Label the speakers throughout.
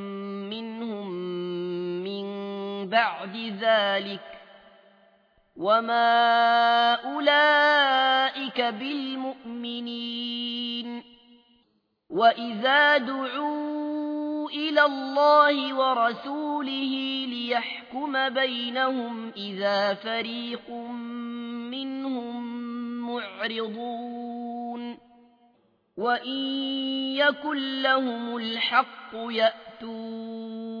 Speaker 1: من بعد ذلك وما أولئك بالمؤمنين وإذا دعوا إلى الله ورسوله ليحكم بينهم إذا فريق منهم معرضون وإن يكن لهم الحق يأتوا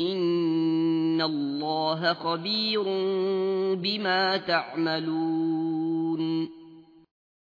Speaker 1: إن الله خبير بما تعملون